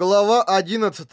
Глава 11.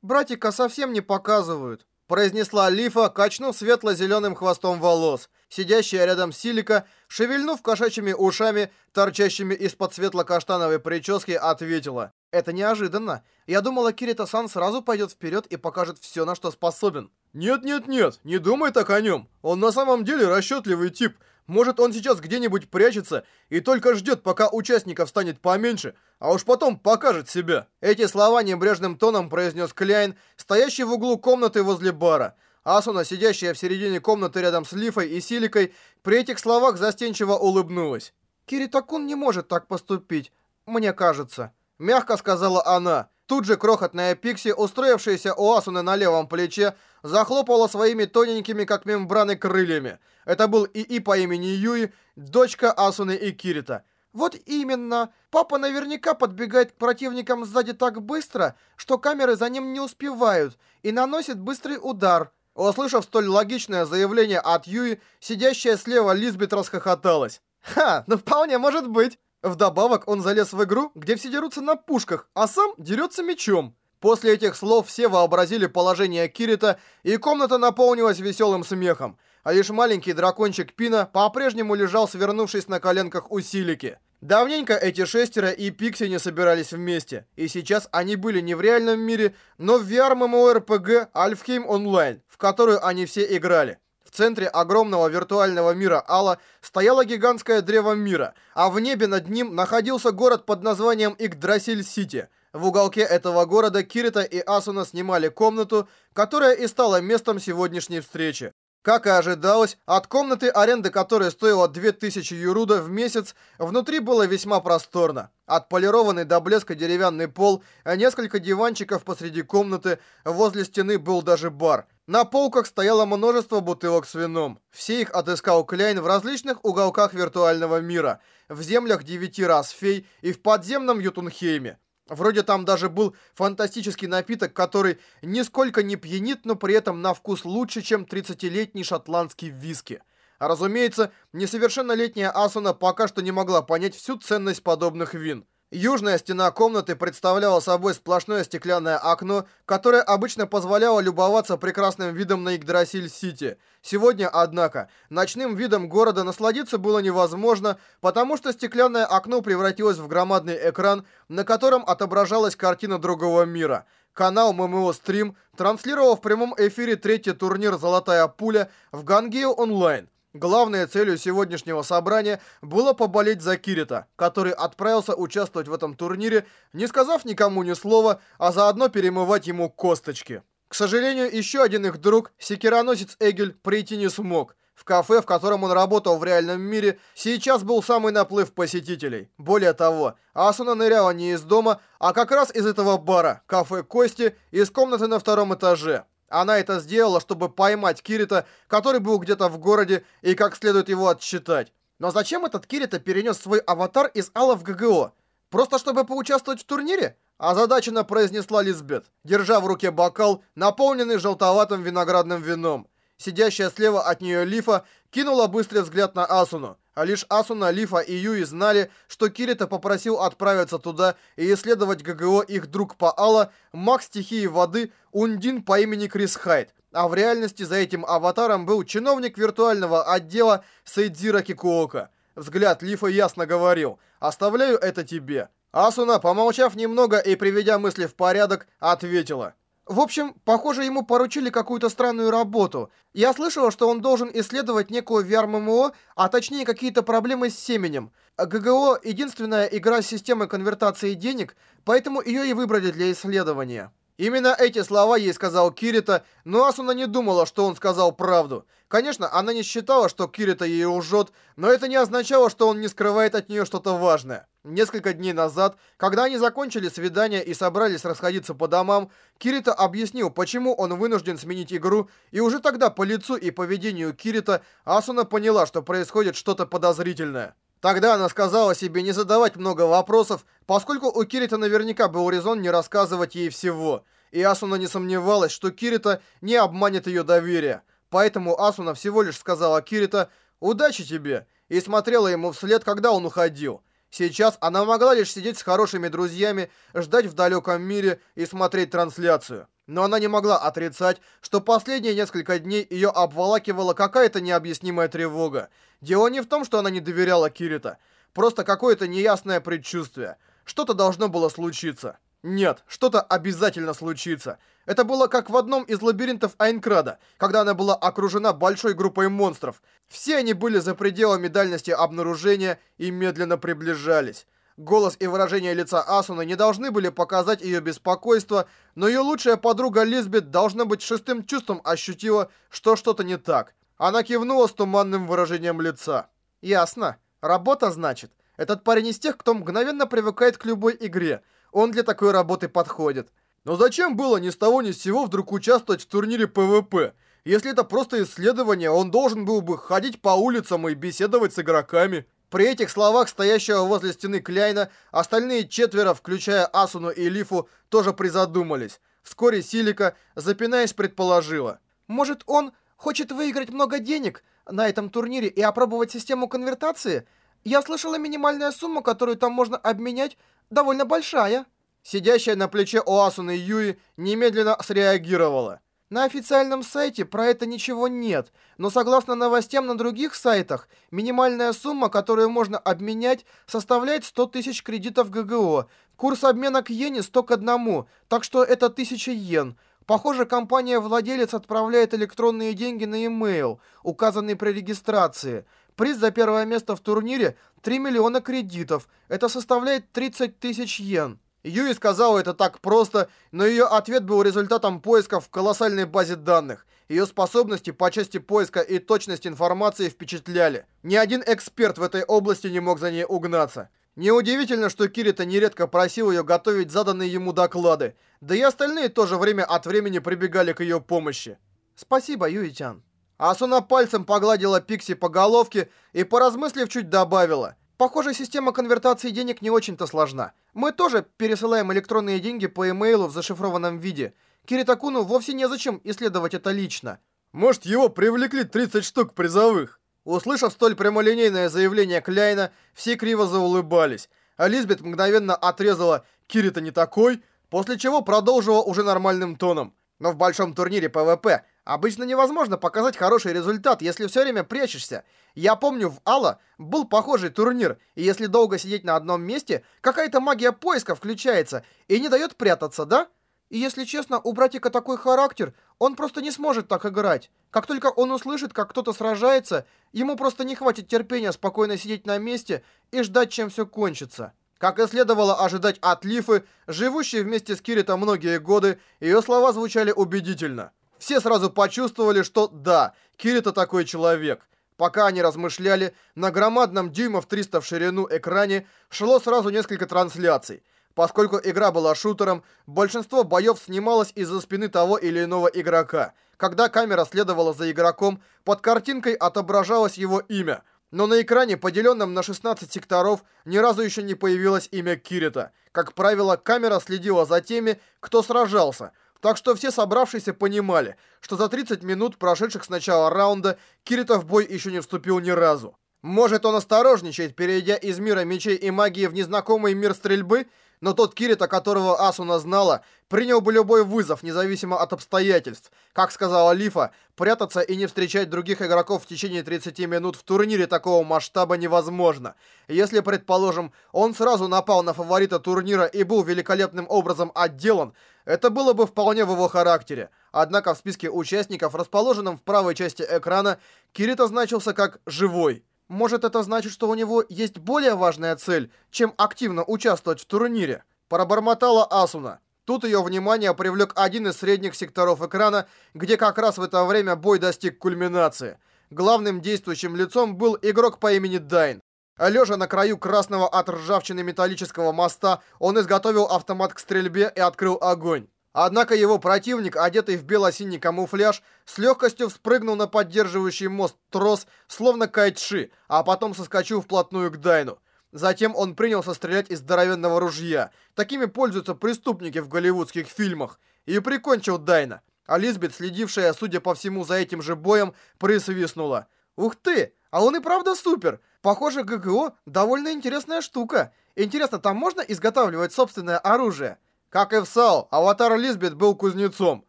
Братика совсем не показывают, произнесла Лифа, качнув светло-зеленым хвостом волос. Сидящая рядом Силика, шевельнув кошачьими ушами, торчащими из-под светло-каштановой прически, ответила. Это неожиданно. Я думала, Кирита-сан сразу пойдет вперед и покажет все, на что способен. Нет-нет-нет, не думай так о нем. Он на самом деле расчетливый тип. Может, он сейчас где-нибудь прячется и только ждет, пока участников станет поменьше, а уж потом покажет себя. Эти слова небрежным тоном произнес Кляйн, стоящий в углу комнаты возле бара. Асуна, сидящая в середине комнаты рядом с Лифой и Силикой, при этих словах застенчиво улыбнулась. «Киритакун не может так поступить, мне кажется», — мягко сказала она. Тут же крохотная Пикси, устроившаяся у Асуны на левом плече, захлопала своими тоненькими, как мембраны, крыльями. Это был ИИ по имени Юи, дочка Асуны и Кирита. Вот именно. Папа наверняка подбегает к противникам сзади так быстро, что камеры за ним не успевают, и наносит быстрый удар. Услышав столь логичное заявление от Юи, сидящая слева Лизбет расхохоталась. «Ха, ну вполне может быть». Вдобавок он залез в игру, где все дерутся на пушках, а сам дерется мечом. После этих слов все вообразили положение Кирита, и комната наполнилась веселым смехом. А лишь маленький дракончик Пина по-прежнему лежал, свернувшись на коленках у Силики. Давненько эти шестеро и Пикси не собирались вместе, и сейчас они были не в реальном мире, но в VR-MMORPG Alfheim Online, в которую они все играли. В центре огромного виртуального мира Алла стояло гигантское древо мира, а в небе над ним находился город под названием Игдрасиль-Сити. В уголке этого города Кирита и Асуна снимали комнату, которая и стала местом сегодняшней встречи. Как и ожидалось, от комнаты, аренды которой стоила 2000 юруда в месяц, внутри было весьма просторно. Отполированный до блеска деревянный пол, несколько диванчиков посреди комнаты, возле стены был даже бар. На полках стояло множество бутылок с вином. Все их отыскал Кляйн в различных уголках виртуального мира, в землях девяти раз фей и в подземном Ютунхейме. Вроде там даже был фантастический напиток, который нисколько не пьянит, но при этом на вкус лучше, чем 30-летний шотландский виски. А разумеется, несовершеннолетняя Асуна пока что не могла понять всю ценность подобных вин. Южная стена комнаты представляла собой сплошное стеклянное окно, которое обычно позволяло любоваться прекрасным видом на Игдрасиль-Сити. Сегодня, однако, ночным видом города насладиться было невозможно, потому что стеклянное окно превратилось в громадный экран, на котором отображалась картина другого мира. Канал ММО Стрим транслировал в прямом эфире третий турнир «Золотая пуля» в Гангео онлайн. Главной целью сегодняшнего собрания было поболеть за Кирита, который отправился участвовать в этом турнире, не сказав никому ни слова, а заодно перемывать ему косточки. К сожалению, еще один их друг, секироносец Эгель, прийти не смог. В кафе, в котором он работал в реальном мире, сейчас был самый наплыв посетителей. Более того, Асуна ныряла не из дома, а как раз из этого бара, кафе Кости, из комнаты на втором этаже. Она это сделала, чтобы поймать Кирита, который был где-то в городе, и как следует его отсчитать. Но зачем этот Кирита перенес свой аватар из Алла в ГГО? Просто чтобы поучаствовать в турнире? Озадаченно произнесла Лизбет, держа в руке бокал, наполненный желтоватым виноградным вином. Сидящая слева от нее Лифа кинула быстрый взгляд на Асуну. А лишь Асуна, Лифа и Юи знали, что Кирита попросил отправиться туда и исследовать ГГО их друг по Алла, маг стихии воды, Ундин по имени Крис Хайт. А в реальности за этим аватаром был чиновник виртуального отдела Сейдзира Кикуока. Взгляд Лифа ясно говорил «Оставляю это тебе». Асуна, помолчав немного и приведя мысли в порядок, ответила в общем, похоже, ему поручили какую-то странную работу. Я слышала, что он должен исследовать некую VR-ММО, а точнее какие-то проблемы с семенем. ГГО — единственная игра с системой конвертации денег, поэтому ее и выбрали для исследования. Именно эти слова ей сказал Кирита, но Асуна не думала, что он сказал правду. Конечно, она не считала, что Кирита ей лжет, но это не означало, что он не скрывает от нее что-то важное. Несколько дней назад, когда они закончили свидание и собрались расходиться по домам, Кирита объяснил, почему он вынужден сменить игру, и уже тогда по лицу и поведению Кирита Асуна поняла, что происходит что-то подозрительное. Тогда она сказала себе не задавать много вопросов, поскольку у Кирита наверняка был резон не рассказывать ей всего. И Асуна не сомневалась, что Кирита не обманет ее доверие. Поэтому Асуна всего лишь сказала Кирита «Удачи тебе!» и смотрела ему вслед, когда он уходил. Сейчас она могла лишь сидеть с хорошими друзьями, ждать в далеком мире и смотреть трансляцию. Но она не могла отрицать, что последние несколько дней ее обволакивала какая-то необъяснимая тревога. Дело не в том, что она не доверяла Кирита. Просто какое-то неясное предчувствие. Что-то должно было случиться. Нет, что-то обязательно случится. Это было как в одном из лабиринтов Айнкрада, когда она была окружена большой группой монстров. Все они были за пределами дальности обнаружения и медленно приближались. Голос и выражение лица Асуны не должны были показать ее беспокойство, но ее лучшая подруга Лизбет, должна быть, шестым чувством ощутила, что что-то не так. Она кивнула с туманным выражением лица. «Ясно. Работа, значит. Этот парень из тех, кто мгновенно привыкает к любой игре. Он для такой работы подходит». Но зачем было ни с того ни с сего вдруг участвовать в турнире ПВП? Если это просто исследование, он должен был бы ходить по улицам и беседовать с игроками. При этих словах стоящего возле стены Кляйна, остальные четверо, включая Асуну и Лифу, тоже призадумались. Вскоре Силика, запинаясь, предположила. «Может, он хочет выиграть много денег на этом турнире и опробовать систему конвертации? Я слышала, минимальная сумма, которую там можно обменять, довольно большая». Сидящая на плече у Юи немедленно среагировала. На официальном сайте про это ничего нет, но согласно новостям на других сайтах, минимальная сумма, которую можно обменять, составляет 100 тысяч кредитов ГГО. Курс обмена к иене 100 к 1, так что это 1000 йен. Похоже, компания-владелец отправляет электронные деньги на e-mail, указанный при регистрации. Приз за первое место в турнире 3 миллиона кредитов. Это составляет 30 тысяч йен. Юи сказала это так просто, но ее ответ был результатом поисков в колоссальной базе данных. Ее способности по части поиска и точность информации впечатляли. Ни один эксперт в этой области не мог за ней угнаться. Неудивительно, что Кирита нередко просил ее готовить заданные ему доклады, да и остальные тоже время от времени прибегали к ее помощи. «Спасибо, Юитян». Асуна пальцем погладила Пикси по головке и, поразмыслив, чуть добавила – Похоже, система конвертации денег не очень-то сложна. Мы тоже пересылаем электронные деньги по имейлу в зашифрованном виде. Киритакуну вовсе незачем исследовать это лично. Может, его привлекли 30 штук призовых? Услышав столь прямолинейное заявление Кляйна, все криво заулыбались. А Лизбет мгновенно отрезала «Кирито не такой», после чего продолжила уже нормальным тоном. Но в большом турнире ПВП Обычно невозможно показать хороший результат, если все время прячешься. Я помню, в АЛО был похожий турнир, и если долго сидеть на одном месте, какая-то магия поиска включается и не дает прятаться, да? И если честно, у братика такой характер, он просто не сможет так играть. Как только он услышит, как кто-то сражается, ему просто не хватит терпения спокойно сидеть на месте и ждать, чем все кончится. Как и следовало ожидать от Лифы, живущей вместе с Киритом многие годы, ее слова звучали убедительно. Все сразу почувствовали, что да, Кирита такой человек. Пока они размышляли, на громадном дюймов 300 в ширину экране шло сразу несколько трансляций. Поскольку игра была шутером, большинство боев снималось из-за спины того или иного игрока. Когда камера следовала за игроком, под картинкой отображалось его имя. Но на экране, поделенном на 16 секторов, ни разу еще не появилось имя Кирита. Как правило, камера следила за теми, кто сражался – так что все собравшиеся понимали, что за 30 минут, прошедших с начала раунда, Кирита в бой еще не вступил ни разу. Может, он осторожничает, перейдя из мира мечей и магии в незнакомый мир стрельбы, но тот Кирита, которого Асуна знала, принял бы любой вызов, независимо от обстоятельств. Как сказала Лифа, прятаться и не встречать других игроков в течение 30 минут в турнире такого масштаба невозможно. Если, предположим, он сразу напал на фаворита турнира и был великолепным образом отделан, это было бы вполне в его характере. Однако в списке участников, расположенном в правой части экрана, Кирита значился как «живой». Может, это значит, что у него есть более важная цель, чем активно участвовать в турнире? Пробормотала Асуна. Тут ее внимание привлек один из средних секторов экрана, где как раз в это время бой достиг кульминации. Главным действующим лицом был игрок по имени Дайн. Лежа на краю красного от ржавчины металлического моста, он изготовил автомат к стрельбе и открыл огонь. Однако его противник, одетый в бело-синий камуфляж, с легкостью вспрыгнул на поддерживающий мост трос, словно кайтши, а потом соскочил вплотную к Дайну. Затем он принялся стрелять из здоровенного ружья. Такими пользуются преступники в голливудских фильмах. И прикончил Дайна. А Лизбет, следившая, судя по всему, за этим же боем, присвистнула. «Ух ты! А он и правда супер! Похоже, ГГО довольно интересная штука. Интересно, там можно изготавливать собственное оружие? Как и в САО, аватар Лизбет был кузнецом,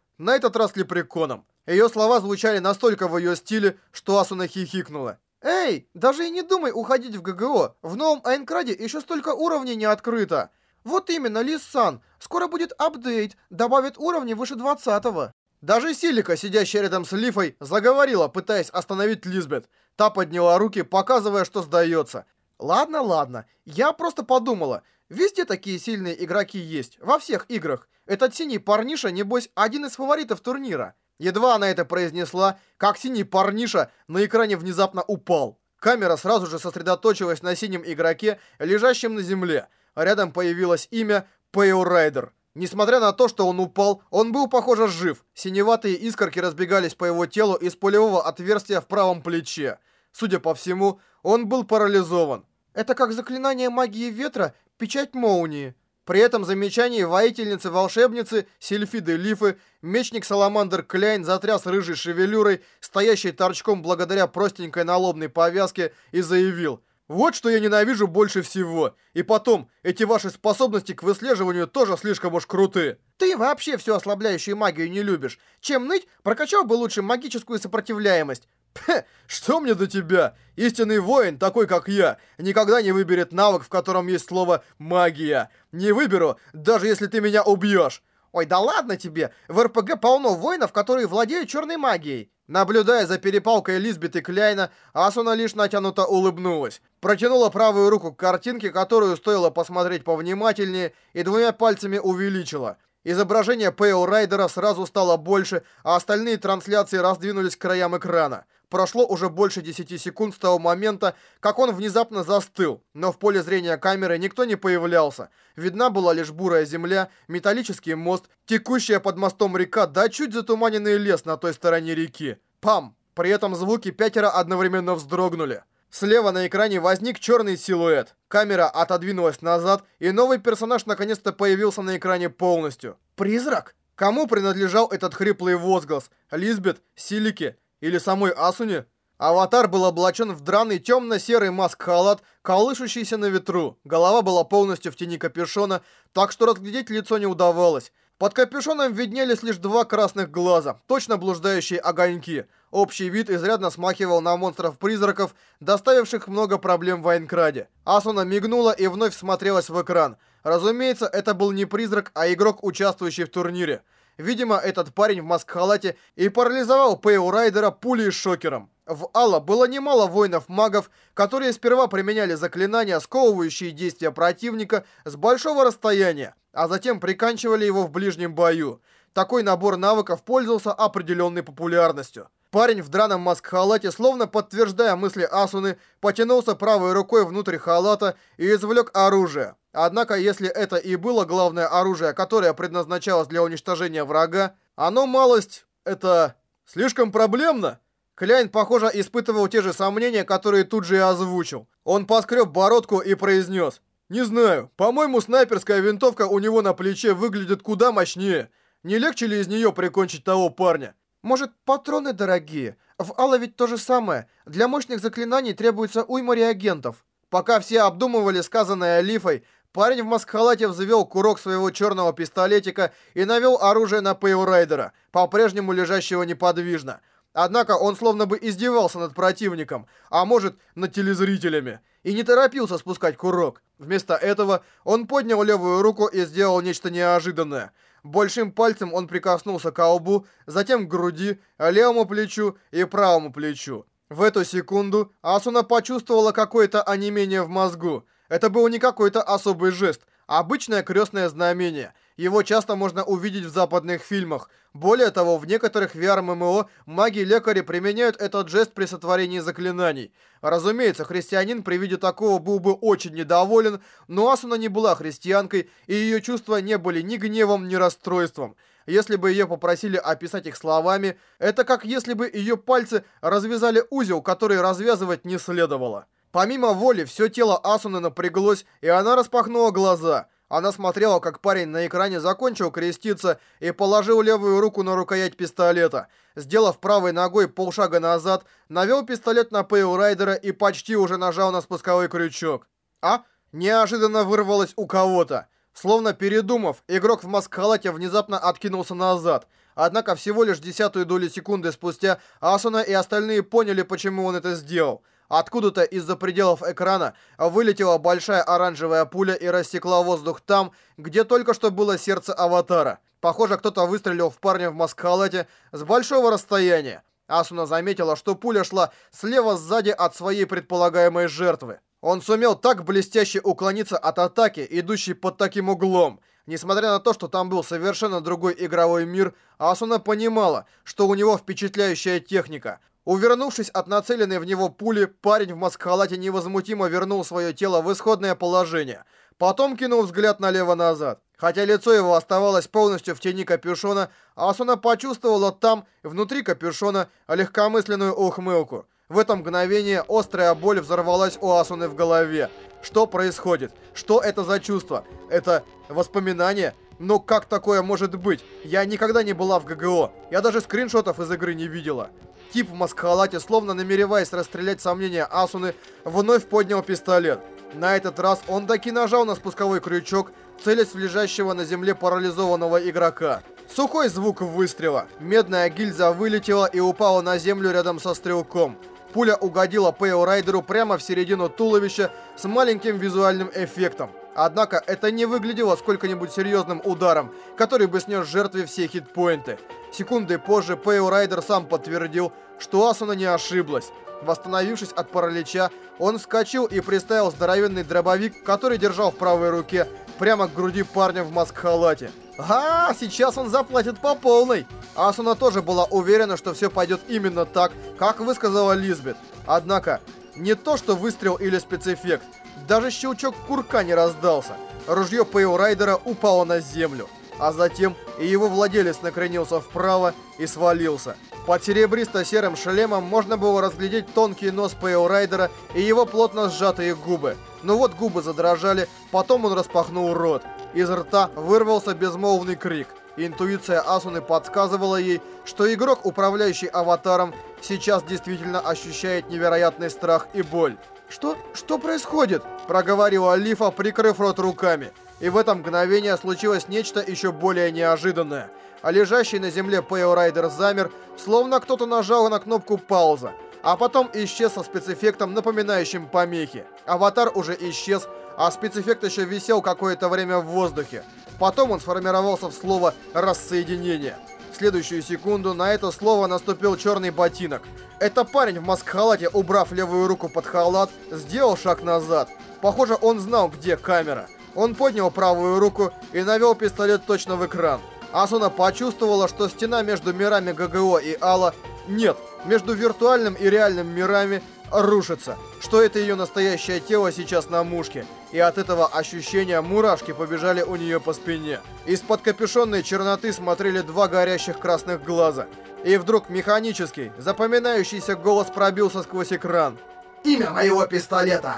на этот раз лепреконом. Ее слова звучали настолько в ее стиле, что Асуна хихикнула. «Эй, даже и не думай уходить в ГГО. В новом Айнкраде еще столько уровней не открыто». «Вот именно, Лис-сан. Скоро будет апдейт. Добавят уровни выше 20-го». Даже Силика, сидящая рядом с Лифой, заговорила, пытаясь остановить Лизбет. Та подняла руки, показывая, что сдается. «Ладно, ладно. Я просто подумала. Везде такие сильные игроки есть. Во всех играх. Этот синий парниша, небось, один из фаворитов турнира». Едва она это произнесла, как синий парниша на экране внезапно упал. Камера сразу же сосредоточилась на синем игроке, лежащем на земле. Рядом появилось имя Пэйо Райдер. Несмотря на то, что он упал, он был, похоже, жив. Синеватые искорки разбегались по его телу из пулевого отверстия в правом плече. Судя по всему, он был парализован. Это как заклинание магии ветра, печать молнии. При этом замечании воительницы-волшебницы Сильфиды Лифы мечник Саламандр Кляйн затряс рыжей шевелюрой, стоящей торчком благодаря простенькой налобной повязке, и заявил «Вот что я ненавижу больше всего. И потом, эти ваши способности к выслеживанию тоже слишком уж крутые. Ты вообще всю ослабляющую магию не любишь. Чем ныть, прокачал бы лучше магическую сопротивляемость. Пхе, что мне до тебя? Истинный воин, такой как я, никогда не выберет навык, в котором есть слово «магия». Не выберу, даже если ты меня убьешь. Ой, да ладно тебе, в РПГ полно воинов, которые владеют черной магией. Наблюдая за перепалкой Лизбет и Кляйна, Асуна лишь натянуто улыбнулась. Протянула правую руку к картинке, которую стоило посмотреть повнимательнее, и двумя пальцами увеличила. Изображение Пэйл Райдера сразу стало больше, а остальные трансляции раздвинулись к краям экрана. Прошло уже больше 10 секунд с того момента, как он внезапно застыл, но в поле зрения камеры никто не появлялся. Видна была лишь бурая земля, металлический мост, текущая под мостом река, да чуть затуманенный лес на той стороне реки. Пам! При этом звуки пятеро одновременно вздрогнули. Слева на экране возник черный силуэт. Камера отодвинулась назад, и новый персонаж наконец-то появился на экране полностью. Призрак? Кому принадлежал этот хриплый возглас? Лизбет? Силики? Или самой Асуне? Аватар был облачен в драный темно-серый маск-халат, колышущийся на ветру. Голова была полностью в тени капюшона, так что разглядеть лицо не удавалось. Под капюшоном виднелись лишь два красных глаза, точно блуждающие огоньки. Общий вид изрядно смахивал на монстров-призраков, доставивших много проблем в Айнкраде. Асуна мигнула и вновь смотрелась в экран. Разумеется, это был не призрак, а игрок, участвующий в турнире. Видимо, этот парень в маск-халате и парализовал Пэйу Райдера пулей шокером. В Алла было немало воинов-магов, которые сперва применяли заклинания, сковывающие действия противника с большого расстояния, а затем приканчивали его в ближнем бою. Такой набор навыков пользовался определенной популярностью. Парень в драном маск-халате, словно подтверждая мысли Асуны, потянулся правой рукой внутрь халата и извлек оружие. Однако, если это и было главное оружие, которое предназначалось для уничтожения врага, оно малость... это... слишком проблемно. Кляйн, похоже, испытывал те же сомнения, которые тут же и озвучил. Он поскреб бородку и произнес. «Не знаю, по-моему, снайперская винтовка у него на плече выглядит куда мощнее. Не легче ли из нее прикончить того парня?» Может, патроны дорогие? В Алла ведь то же самое. Для мощных заклинаний требуется уйма реагентов. Пока все обдумывали сказанное Лифой, парень в маскхалате взвел курок своего черного пистолетика и навел оружие на Пейурайдера, по-прежнему лежащего неподвижно. Однако он словно бы издевался над противником, а может, над телезрителями, и не торопился спускать курок. Вместо этого он поднял левую руку и сделал нечто неожиданное – Большим пальцем он прикоснулся к лбу, затем к груди, левому плечу и правому плечу. В эту секунду Асуна почувствовала какое-то онемение в мозгу. Это был не какой-то особый жест, а обычное крестное знамение – его часто можно увидеть в западных фильмах. Более того, в некоторых VR-ММО маги-лекари применяют этот жест при сотворении заклинаний. Разумеется, христианин при виде такого был бы очень недоволен, но Асуна не была христианкой, и ее чувства не были ни гневом, ни расстройством. Если бы ее попросили описать их словами, это как если бы ее пальцы развязали узел, который развязывать не следовало. Помимо воли, все тело Асуны напряглось, и она распахнула глаза – Она смотрела, как парень на экране закончил креститься и положил левую руку на рукоять пистолета. Сделав правой ногой полшага назад, навел пистолет на Пейл Райдера и почти уже нажал на спусковой крючок. А? Неожиданно вырвалось у кого-то. Словно передумав, игрок в маскхалате внезапно откинулся назад. Однако всего лишь десятую долю секунды спустя Асуна и остальные поняли, почему он это сделал. Откуда-то из-за пределов экрана вылетела большая оранжевая пуля и рассекла воздух там, где только что было сердце аватара. Похоже, кто-то выстрелил в парня в маскхалате с большого расстояния. Асуна заметила, что пуля шла слева сзади от своей предполагаемой жертвы. Он сумел так блестяще уклониться от атаки, идущей под таким углом. Несмотря на то, что там был совершенно другой игровой мир, Асуна понимала, что у него впечатляющая техника. Увернувшись от нацеленной в него пули, парень в маскхалате невозмутимо вернул свое тело в исходное положение. Потом кинул взгляд налево-назад. Хотя лицо его оставалось полностью в тени капюшона, Асуна почувствовала там, внутри капюшона, легкомысленную ухмылку. В это мгновение острая боль взорвалась у Асуны в голове. Что происходит? Что это за чувство? Это воспоминание? Но как такое может быть? Я никогда не была в ГГО. Я даже скриншотов из игры не видела. Тип в маскхалате, словно намереваясь расстрелять сомнения Асуны, вновь поднял пистолет. На этот раз он таки нажал на спусковой крючок, целясь в лежащего на земле парализованного игрока. Сухой звук выстрела. Медная гильза вылетела и упала на землю рядом со стрелком. Пуля угодила Пэйл Райдеру прямо в середину туловища с маленьким визуальным эффектом. Однако это не выглядело сколько-нибудь серьезным ударом, который бы снес жертве все хитпоинты. Секунды позже Пэйл Райдер сам подтвердил, что Асуна не ошиблась. Восстановившись от паралича, он вскочил и приставил здоровенный дробовик, который держал в правой руке, прямо к груди парня в маск-халате. А, сейчас он заплатит по полной. Асуна тоже была уверена, что все пойдет именно так, как высказала Лизбет. Однако, не то что выстрел или спецэффект, даже щелчок курка не раздался. Ружье Пэйл Райдера упало на землю. А затем и его владелец накренился вправо и свалился. Под серебристо-серым шлемом можно было разглядеть тонкий нос Пэйл Райдера и его плотно сжатые губы. Но вот губы задрожали, потом он распахнул рот. Из рта вырвался безмолвный крик. Интуиция Асуны подсказывала ей, что игрок, управляющий аватаром, сейчас действительно ощущает невероятный страх и боль. «Что? Что происходит?» – проговорила Лифа, прикрыв рот руками. И в это мгновение случилось нечто еще более неожиданное. А лежащий на земле Пэйл Райдер замер, словно кто-то нажал на кнопку пауза. А потом исчез со спецэффектом, напоминающим помехи. Аватар уже исчез, а спецэффект еще висел какое-то время в воздухе. Потом он сформировался в слово «рассоединение». Следующую секунду на это слово наступил черный ботинок. Это парень в маск-халате, убрав левую руку под халат, сделал шаг назад. Похоже, он знал, где камера. Он поднял правую руку и навел пистолет точно в экран. Асуна почувствовала, что стена между мирами ГГО и Алла... Нет, между виртуальным и реальным мирами рушится, что это ее настоящее тело сейчас на мушке, и от этого ощущения мурашки побежали у нее по спине. Из-под капюшонной черноты смотрели два горящих красных глаза, и вдруг механический, запоминающийся голос пробился сквозь экран. «Имя моего пистолета!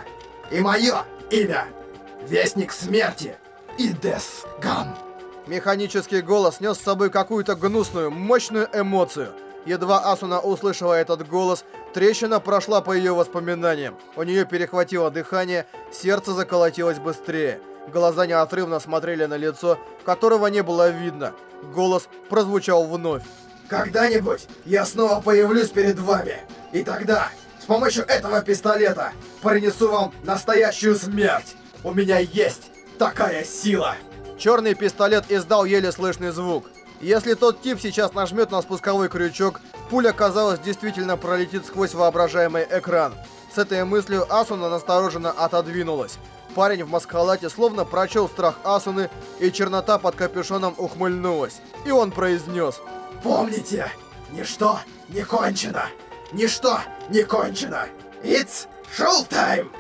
И мое имя! Вестник смерти! Идес Гам!» Механический голос нес с собой какую-то гнусную, мощную эмоцию – Едва Асуна услышала этот голос, трещина прошла по ее воспоминаниям. У нее перехватило дыхание, сердце заколотилось быстрее. Глаза неотрывно смотрели на лицо, которого не было видно. Голос прозвучал вновь. «Когда-нибудь я снова появлюсь перед вами, и тогда с помощью этого пистолета принесу вам настоящую смерть. У меня есть такая сила!» Черный пистолет издал еле слышный звук. Если тот тип сейчас нажмет на спусковой крючок, пуля, казалось, действительно пролетит сквозь воображаемый экран. С этой мыслью Асуна настороженно отодвинулась. Парень в маскалате словно прочел страх Асуны, и чернота под капюшоном ухмыльнулась. И он произнес. «Помните, ничто не кончено! Ничто не кончено! It's showtime!»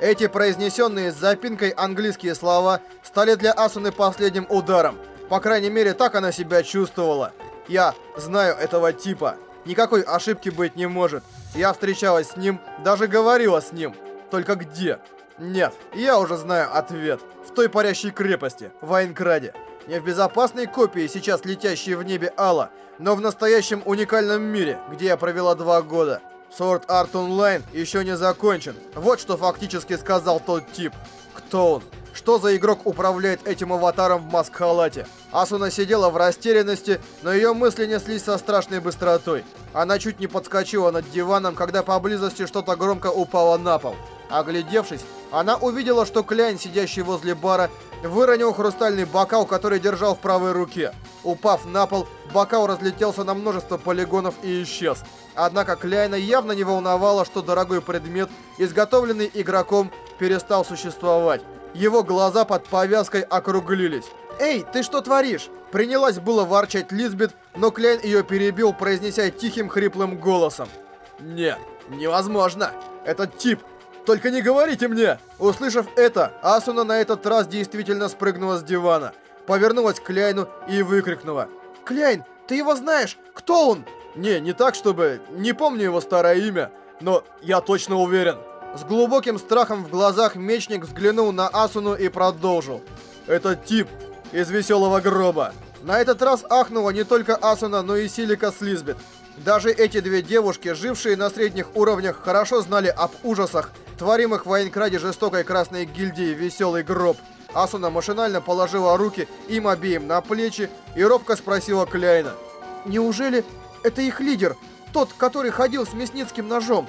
Эти произнесенные с запинкой английские слова стали для Асуны последним ударом. По крайней мере, так она себя чувствовала. Я знаю этого типа. Никакой ошибки быть не может. Я встречалась с ним, даже говорила с ним. Только где? Нет, я уже знаю ответ. В той парящей крепости, в Айнкраде. Не в безопасной копии, сейчас летящей в небе Алла, но в настоящем уникальном мире, где я провела два года. Sword Art Online еще не закончен. Вот что фактически сказал тот тип. Кто он? Что за игрок управляет этим аватаром в маск-халате? Асуна сидела в растерянности, но ее мысли неслись со страшной быстротой. Она чуть не подскочила над диваном, когда поблизости что-то громко упало на пол. Оглядевшись, она увидела, что Кляйн, сидящий возле бара, выронил хрустальный бокал, который держал в правой руке. Упав на пол, бокал разлетелся на множество полигонов и исчез. Однако Кляйна явно не волновало, что дорогой предмет, изготовленный игроком, перестал существовать. Его глаза под повязкой округлились. «Эй, ты что творишь?» Принялась было ворчать Лизбет, но Кляйн ее перебил, произнеся тихим хриплым голосом. «Нет, невозможно! Этот тип только не говорите мне!» Услышав это, Асуна на этот раз действительно спрыгнула с дивана, повернулась к Кляйну и выкрикнула. «Кляйн, ты его знаешь? Кто он?» «Не, не так, чтобы... Не помню его старое имя, но я точно уверен». С глубоким страхом в глазах мечник взглянул на Асуну и продолжил. «Этот тип из веселого гроба». На этот раз ахнула не только Асуна, но и Силика с Лизбет. Даже эти две девушки, жившие на средних уровнях, хорошо знали об ужасах, творимых в Айнкраде жестокой красной гильдии «Веселый гроб». Асуна машинально положила руки им обеим на плечи и робко спросила Кляйна. «Неужели это их лидер, тот, который ходил с мясницким ножом?»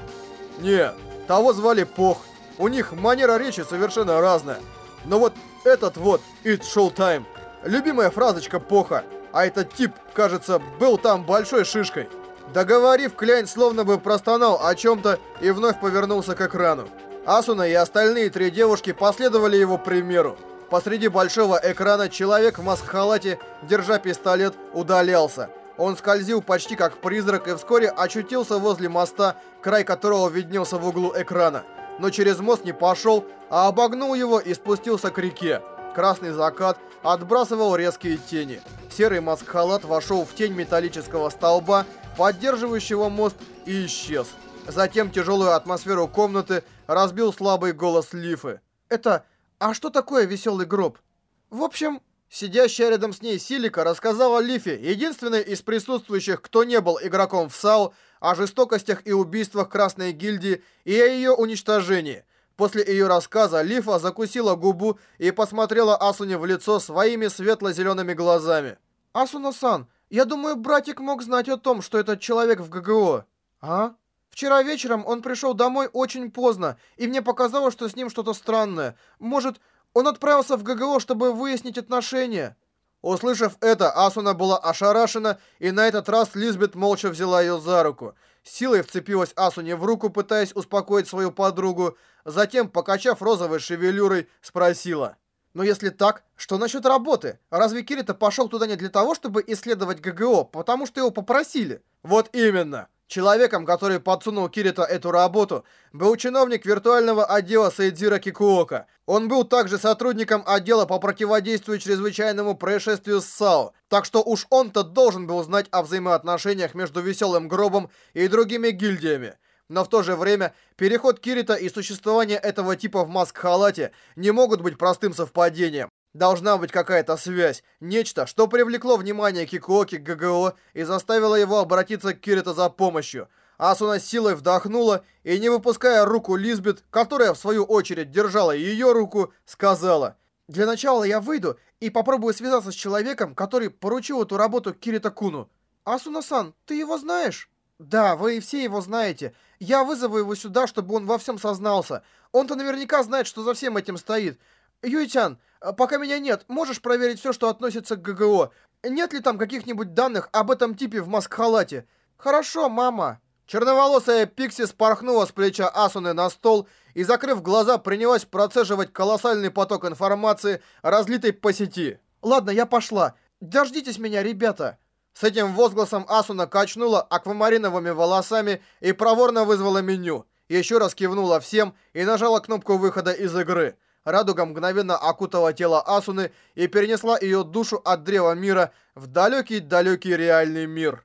«Не, того звали Пох. У них манера речи совершенно разная. Но вот этот вот, It's Showtime, любимая фразочка Поха, а этот тип, кажется, был там большой шишкой». Договорив, Кляйн словно бы простонал о чем-то и вновь повернулся к экрану. Асуна и остальные три девушки последовали его примеру. Посреди большого экрана человек в маск-халате, держа пистолет, удалялся. Он скользил почти как призрак и вскоре очутился возле моста, край которого виднелся в углу экрана. Но через мост не пошел, а обогнул его и спустился к реке. Красный закат отбрасывал резкие тени. Серый маск-халат вошел в тень металлического столба, поддерживающего мост, и исчез. Затем тяжелую атмосферу комнаты разбил слабый голос Лифы. «Это... А что такое веселый гроб?» «В общем...» Сидящая рядом с ней Силика рассказала Лифе, единственной из присутствующих, кто не был игроком в САУ, о жестокостях и убийствах Красной Гильдии и о ее уничтожении. После ее рассказа Лифа закусила губу и посмотрела Асуне в лицо своими светло-зелеными глазами. «Асуна-сан, я думаю, братик мог знать о том, что этот человек в ГГО». «А?» Вчера вечером он пришел домой очень поздно, и мне показалось, что с ним что-то странное. Может, он отправился в ГГО, чтобы выяснить отношения. Услышав это, Асуна была ошарашена, и на этот раз Лизбет молча взяла ее за руку. Силой вцепилась Асуне в руку, пытаясь успокоить свою подругу. Затем, покачав розовой шевелюрой, спросила. «Но если так, что насчет работы? Разве Кирита пошел туда не для того, чтобы исследовать ГГО, потому что его попросили?» «Вот именно!» Человеком, который подсунул Кирита эту работу, был чиновник виртуального отдела Сейдзира Кикуока. Он был также сотрудником отдела по противодействию чрезвычайному происшествию с САО, так что уж он-то должен был знать о взаимоотношениях между Веселым Гробом и другими гильдиями. Но в то же время переход Кирита и существование этого типа в маск-халате не могут быть простым совпадением. Должна быть какая-то связь, нечто, что привлекло внимание Кикуоки к ГГО и заставило его обратиться к Кирита за помощью. Асуна силой вдохнула и, не выпуская руку Лизбет, которая в свою очередь держала ее руку, сказала «Для начала я выйду и попробую связаться с человеком, который поручил эту работу Кирита Куну». «Асуна-сан, ты его знаешь?» «Да, вы все его знаете. Я вызову его сюда, чтобы он во всем сознался. Он-то наверняка знает, что за всем этим стоит. Юйтян, а пока меня нет, можешь проверить все, что относится к ГГО? Нет ли там каких-нибудь данных об этом типе в маск-халате? Хорошо, мама. Черноволосая Пикси спорхнула с плеча Асуны на стол и, закрыв глаза, принялась процеживать колоссальный поток информации, разлитой по сети. Ладно, я пошла. Дождитесь меня, ребята. С этим возгласом Асуна качнула аквамариновыми волосами и проворно вызвала меню. Еще раз кивнула всем и нажала кнопку выхода из игры. Радуга мгновенно окутала тело Асуны и перенесла ее душу от Древа Мира в далекий-далекий реальный мир.